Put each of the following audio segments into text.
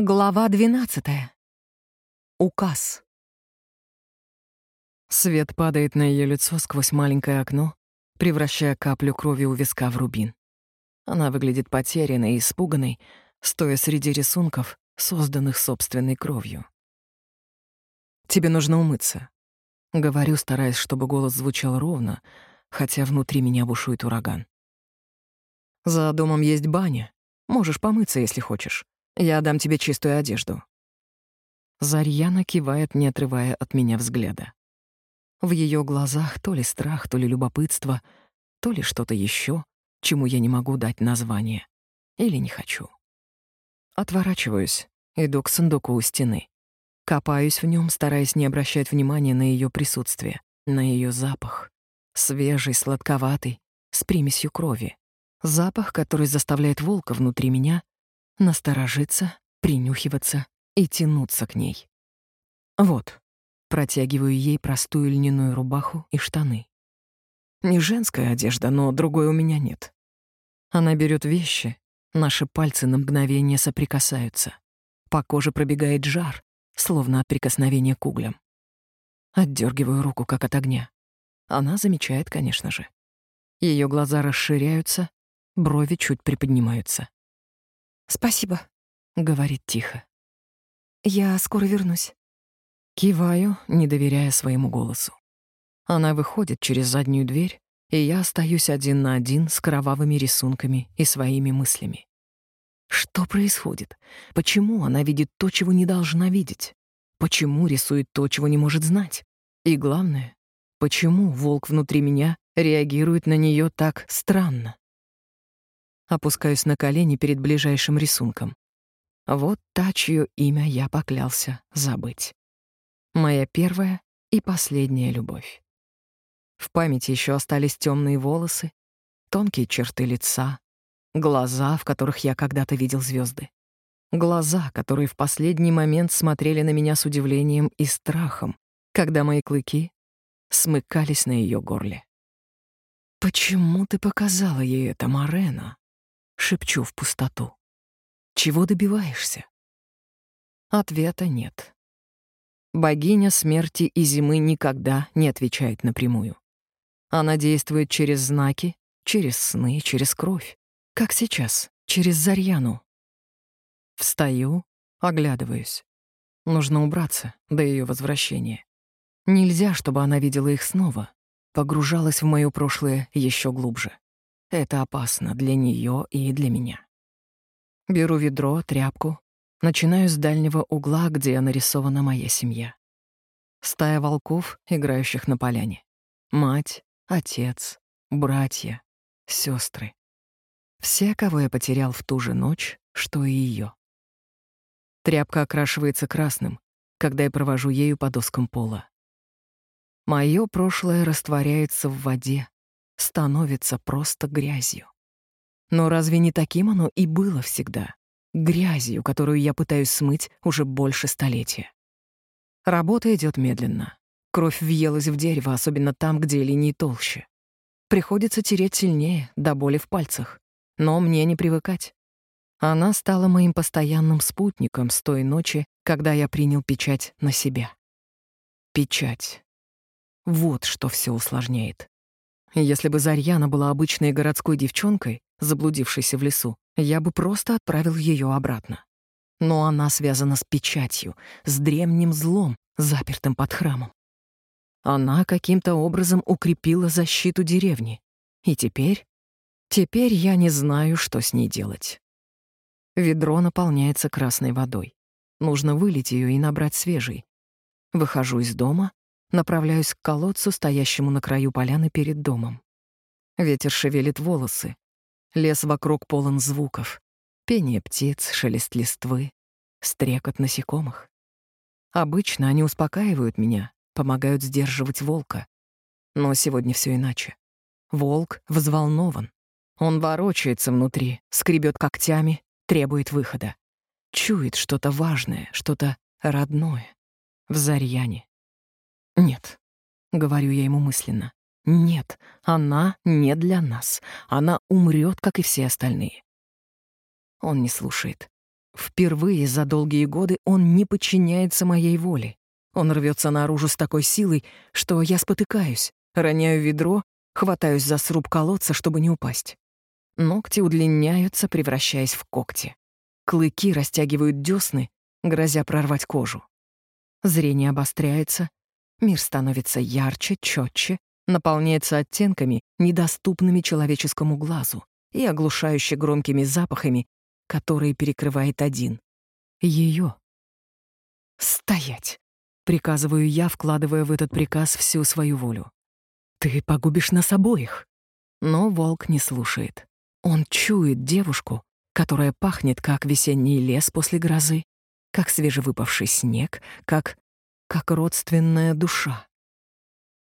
Глава 12. Указ. Свет падает на ее лицо сквозь маленькое окно, превращая каплю крови у виска в рубин. Она выглядит потерянной и испуганной, стоя среди рисунков, созданных собственной кровью. «Тебе нужно умыться», — говорю, стараясь, чтобы голос звучал ровно, хотя внутри меня бушует ураган. «За домом есть баня. Можешь помыться, если хочешь. Я дам тебе чистую одежду». Зарьяна кивает, не отрывая от меня взгляда. В ее глазах то ли страх, то ли любопытство, то ли что-то еще, чему я не могу дать название. Или не хочу. Отворачиваюсь, иду к сундуку у стены. Копаюсь в нем, стараясь не обращать внимания на ее присутствие, на ее запах. Свежий, сладковатый, с примесью крови. Запах, который заставляет волка внутри меня насторожиться, принюхиваться и тянуться к ней. Вот, протягиваю ей простую льняную рубаху и штаны. Не женская одежда, но другой у меня нет. Она берет вещи, наши пальцы на мгновение соприкасаются. По коже пробегает жар, словно от прикосновения к углям. Отдергиваю руку, как от огня. Она замечает, конечно же. Ее глаза расширяются, брови чуть приподнимаются. «Спасибо», — говорит тихо. «Я скоро вернусь». Киваю, не доверяя своему голосу. Она выходит через заднюю дверь, и я остаюсь один на один с кровавыми рисунками и своими мыслями. Что происходит? Почему она видит то, чего не должна видеть? Почему рисует то, чего не может знать? И главное, почему волк внутри меня реагирует на нее так странно? Опускаюсь на колени перед ближайшим рисунком. Вот та, чье имя я поклялся забыть. Моя первая и последняя любовь. В памяти еще остались темные волосы, тонкие черты лица, глаза, в которых я когда-то видел звезды. Глаза, которые в последний момент смотрели на меня с удивлением и страхом, когда мои клыки смыкались на ее горле. «Почему ты показала ей это, Марена?» Шепчу в пустоту. Чего добиваешься? Ответа нет. Богиня смерти и зимы никогда не отвечает напрямую. Она действует через знаки, через сны, через кровь. Как сейчас, через Зарьяну. Встаю, оглядываюсь. Нужно убраться до ее возвращения. Нельзя, чтобы она видела их снова, погружалась в моё прошлое еще глубже. Это опасно для нее и для меня. Беру ведро, тряпку, начинаю с дальнего угла, где нарисована моя семья. Стая волков, играющих на поляне. Мать, отец, братья, сестры. Все, кого я потерял в ту же ночь, что и ее. Тряпка окрашивается красным, когда я провожу ею по доскам пола. Моё прошлое растворяется в воде, становится просто грязью. Но разве не таким оно и было всегда? Грязью, которую я пытаюсь смыть уже больше столетия. Работа идет медленно. Кровь въелась в дерево, особенно там, где линии толще. Приходится тереть сильнее, до боли в пальцах. Но мне не привыкать. Она стала моим постоянным спутником с той ночи, когда я принял печать на себя. Печать. Вот что все усложняет. Если бы Зарьяна была обычной городской девчонкой, заблудившейся в лесу, я бы просто отправил ее обратно. Но она связана с печатью, с древним злом, запертым под храмом. Она каким-то образом укрепила защиту деревни. И теперь... Теперь я не знаю, что с ней делать. Ведро наполняется красной водой. Нужно вылить ее и набрать свежей. Выхожу из дома, Направляюсь к колодцу, стоящему на краю поляны перед домом. Ветер шевелит волосы. Лес вокруг полон звуков. Пение птиц, шелест листвы, стрекот насекомых. Обычно они успокаивают меня, помогают сдерживать волка. Но сегодня все иначе. Волк взволнован. Он ворочается внутри, скребет когтями, требует выхода. Чует что-то важное, что-то родное. В Зарьяне. «Нет», — говорю я ему мысленно. «Нет, она не для нас. Она умрет, как и все остальные». Он не слушает. Впервые за долгие годы он не подчиняется моей воле. Он рвется наружу с такой силой, что я спотыкаюсь, роняю ведро, хватаюсь за сруб колодца, чтобы не упасть. Ногти удлиняются, превращаясь в когти. Клыки растягивают десны, грозя прорвать кожу. Зрение обостряется, мир становится ярче, четче, наполняется оттенками, недоступными человеческому глазу, и оглушающе громкими запахами, которые перекрывает один — ее. «Стоять!» — приказываю я, вкладывая в этот приказ всю свою волю. «Ты погубишь нас обоих!» Но волк не слушает. Он чует девушку, которая пахнет, как весенний лес после грозы, как свежевыпавший снег, как... как родственная душа.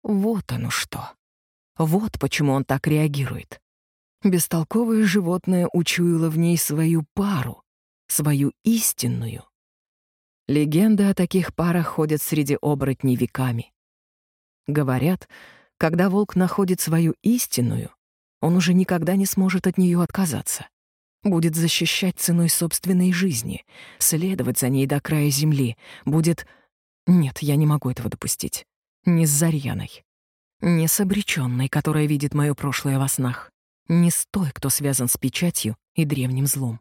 Вот оно что. Вот почему он так реагирует. Бестолковое животное учуяло в ней свою пару, свою истинную. Легенды о таких парах ходят среди оборотней веками. Говорят, когда волк находит свою истинную, он уже никогда не сможет от нее отказаться. Будет защищать ценой собственной жизни, следовать за ней до края земли, будет... Нет, я не могу этого допустить. Не с Зарьяной. Не с обречённой, которая видит моё прошлое во снах не с той, кто связан с печатью и древним злом.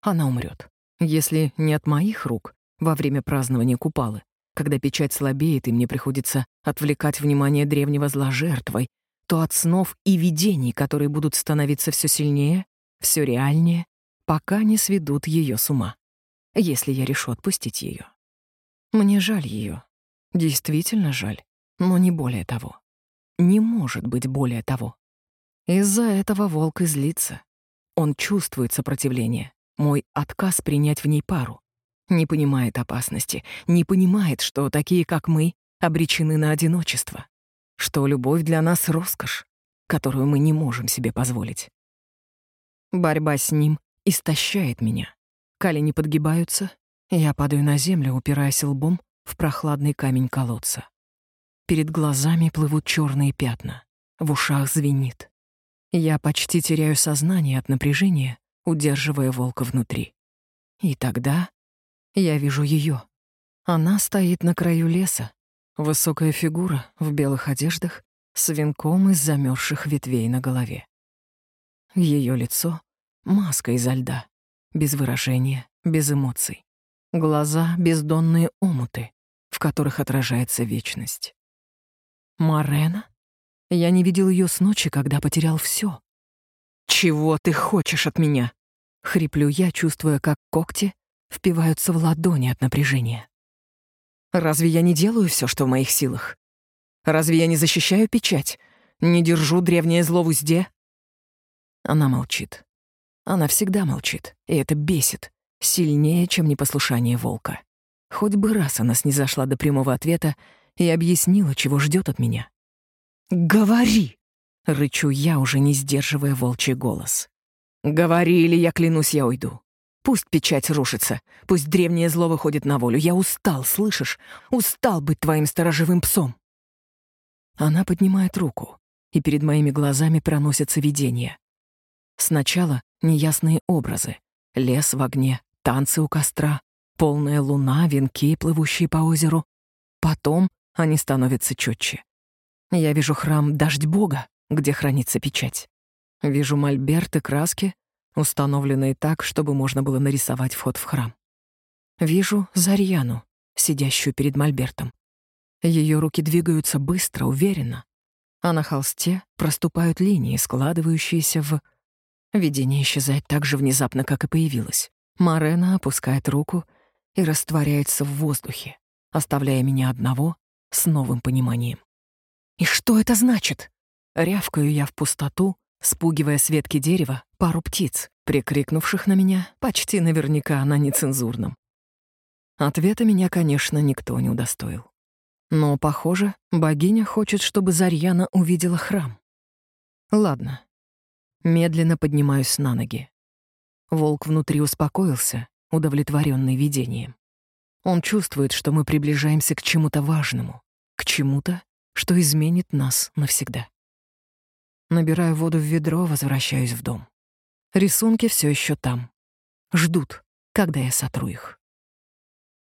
Она умрет, если не от моих рук во время празднования Купалы, когда печать слабеет и мне приходится отвлекать внимание древнего зла жертвой, то от снов и видений, которые будут становиться все сильнее, все реальнее, пока не сведут ее с ума, если я решу отпустить ее. Мне жаль ее, действительно жаль, но не более того. Не может быть более того. Из-за этого волк и. Он чувствует сопротивление, мой отказ принять в ней пару. Не понимает опасности, не понимает, что такие, как мы, обречены на одиночество, что любовь для нас — роскошь, которую мы не можем себе позволить. Борьба с ним истощает меня. Колени подгибаются, я падаю на землю, упираясь лбом в прохладный камень колодца. Перед глазами плывут черные пятна, в ушах звенит. Я почти теряю сознание от напряжения, удерживая волка внутри. И тогда я вижу ее. Она стоит на краю леса, высокая фигура в белых одеждах с венком из замерзших ветвей на голове. Ее лицо — маска изо льда, без выражения, без эмоций. Глаза — бездонные омуты, в которых отражается вечность. Марена? Я не видел ее с ночи, когда потерял все. «Чего ты хочешь от меня?» — хриплю я, чувствуя, как когти впиваются в ладони от напряжения. «Разве я не делаю все, что в моих силах? Разве я не защищаю печать? Не держу древнее зло в узде?» Она молчит. Она всегда молчит, и это бесит. Сильнее, чем непослушание волка. Хоть бы раз она снизошла до прямого ответа и объяснила, чего ждет от меня. «Говори!» — рычу я, уже не сдерживая волчий голос. «Говори, или я клянусь, я уйду. Пусть печать рушится, пусть древнее зло выходит на волю. Я устал, слышишь? Устал быть твоим сторожевым псом!» Она поднимает руку, и перед моими глазами проносятся видения. Сначала неясные образы. Лес в огне, танцы у костра, полная луна, венки, плывущие по озеру. Потом они становятся четче. Я вижу храм Дождь Бога, где хранится печать. Вижу мольберт и краски, установленные так, чтобы можно было нарисовать вход в храм. Вижу Зарьяну, сидящую перед мольбертом. Ее руки двигаются быстро, уверенно, а на холсте проступают линии, складывающиеся в... Видение исчезает так же внезапно, как и появилось. Марена опускает руку и растворяется в воздухе, оставляя меня одного с новым пониманием. «И что это значит?» Рявкаю я в пустоту, спугивая с ветки дерева пару птиц, прикрикнувших на меня почти наверняка на нецензурном. Ответа меня, конечно, никто не удостоил. Но, похоже, богиня хочет, чтобы Зарьяна увидела храм. Ладно. Медленно поднимаюсь на ноги. Волк внутри успокоился, удовлетворенный видением. Он чувствует, что мы приближаемся к чему-то важному, к чему-то, что изменит нас навсегда. Набираю воду в ведро, возвращаюсь в дом. Рисунки все еще там. Ждут, когда я сотру их.